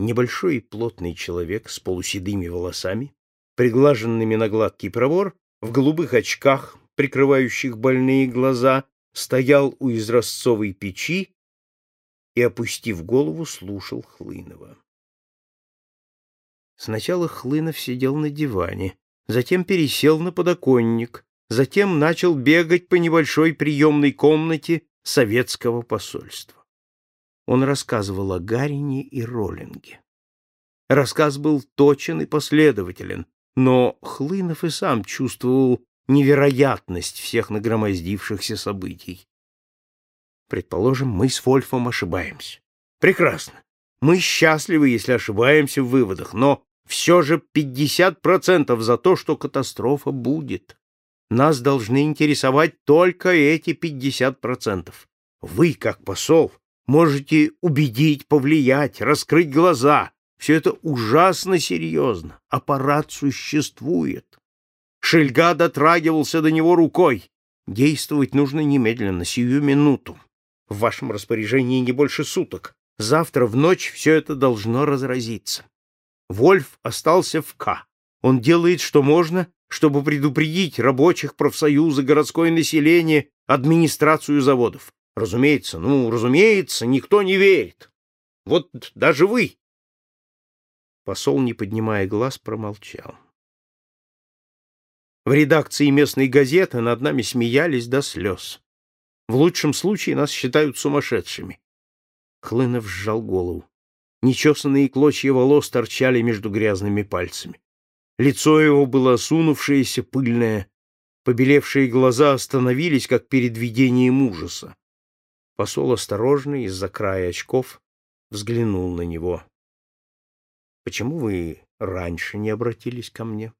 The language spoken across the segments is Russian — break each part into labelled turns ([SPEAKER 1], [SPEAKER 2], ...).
[SPEAKER 1] Небольшой и плотный человек с полуседыми волосами, приглаженными на гладкий пробор, в голубых очках, прикрывающих больные глаза, стоял у изразцовой печи и, опустив голову, слушал Хлынова. Сначала Хлынов сидел на диване, затем пересел на подоконник, затем начал бегать по небольшой приемной комнате советского посольства. Он рассказывал о Гарине и Роллинге. Рассказ был точен и последователен, но Хлынов и сам чувствовал невероятность всех нагромоздившихся событий. Предположим, мы с Вольфом ошибаемся. Прекрасно. Мы счастливы, если ошибаемся в выводах, но все же 50% за то, что катастрофа будет. Нас должны интересовать только эти 50%. Вы, как посол, можете убедить, повлиять, раскрыть глаза. Все это ужасно серьезно. Аппарат существует. Шельга дотрагивался до него рукой. Действовать нужно немедленно, сию минуту. В вашем распоряжении не больше суток. Завтра в ночь все это должно разразиться. Вольф остался в К. Он делает, что можно, чтобы предупредить рабочих, профсоюзы, городское население, администрацию заводов. Разумеется, ну, разумеется, никто не верит. Вот даже вы. Посол, не поднимая глаз, промолчал. В редакции местной газеты над нами смеялись до слез. В лучшем случае нас считают сумасшедшими. Хлынов сжал голову. Нечесанные клочья волос торчали между грязными пальцами. Лицо его было осунувшееся, пыльное. Побелевшие глаза остановились, как перед видением ужаса. Посол осторожно, из-за края очков, взглянул на него. — Почему вы раньше не обратились ко мне?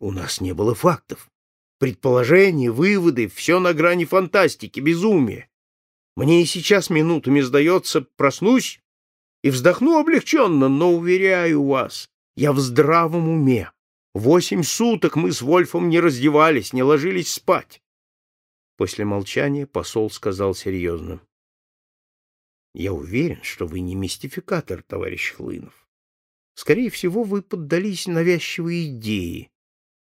[SPEAKER 1] У нас не было фактов. Предположения, выводы, все на грани фантастики, безумия. Мне и сейчас минутами сдается, проснусь и вздохну облегченно, но, уверяю вас, я в здравом уме. Восемь суток мы с Вольфом не раздевались, не ложились спать. После молчания посол сказал серьезно. — Я уверен, что вы не мистификатор, товарищ Хлынов. Скорее всего, вы поддались навязчивой идее,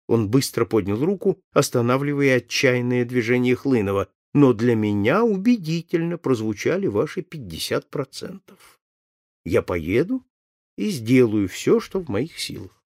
[SPEAKER 1] он быстро поднял руку, останавливая отчаянное движение Хлынова. «Но для меня убедительно прозвучали ваши пятьдесят процентов. Я поеду и сделаю все, что в моих силах.